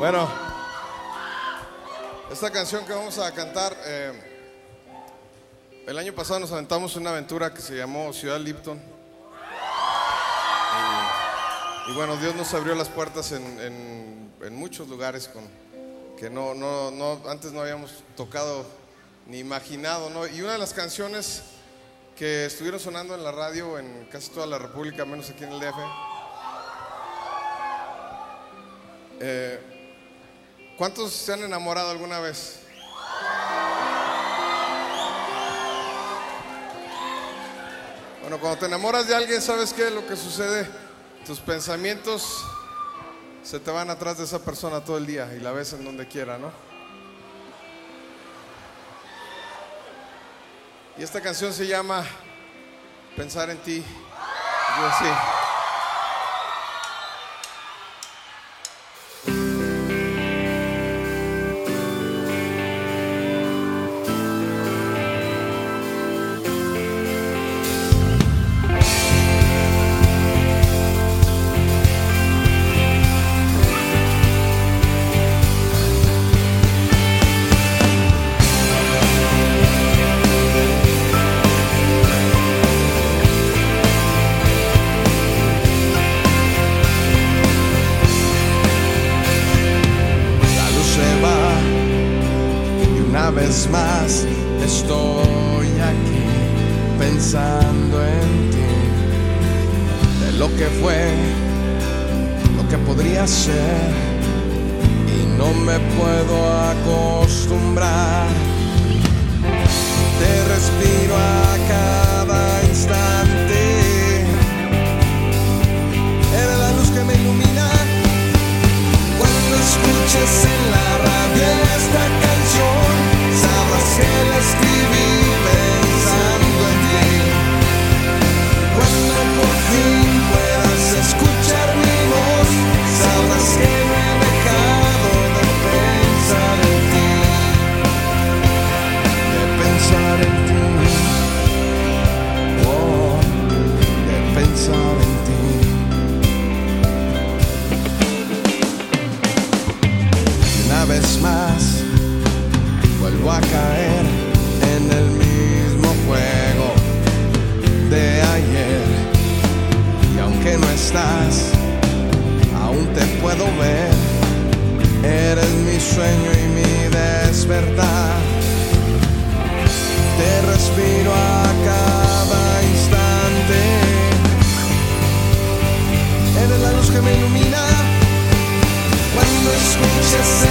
Bueno, esta canción que vamos a cantar, eh, el año pasado nos aventamos una aventura que se llamó Ciudad Lipton. Y, bueno, Dios nos abrió las puertas en, en- en muchos lugares con, que no, no, no, antes no habíamos tocado ni imaginado. ¿no? Y una de las canciones que estuvieron sonando en la radio en casi toda la República, menos aquí en el DF. eh, ¿Cuántos se han enamorado alguna vez? Bueno, cuando te enamoras de alguien, ¿sabes qué lo que sucede? Tus pensamientos se te van atrás de esa persona todo el día y la ves en donde quiera, ¿no? Y esta canción se llama Pensar en ti. Yo así. Una vez más estoy aquí pensando en ti, de lo que fue, lo que podría ser y no me puedo acostumbrar. Te respiro a cada instante, pensar en ti. una vez más vuelvo a caer en el mismo juego de ayer. Y aunque no estás aún te puedo ver. Eres mi sueño y mi despertar que me ilumina cuando escuches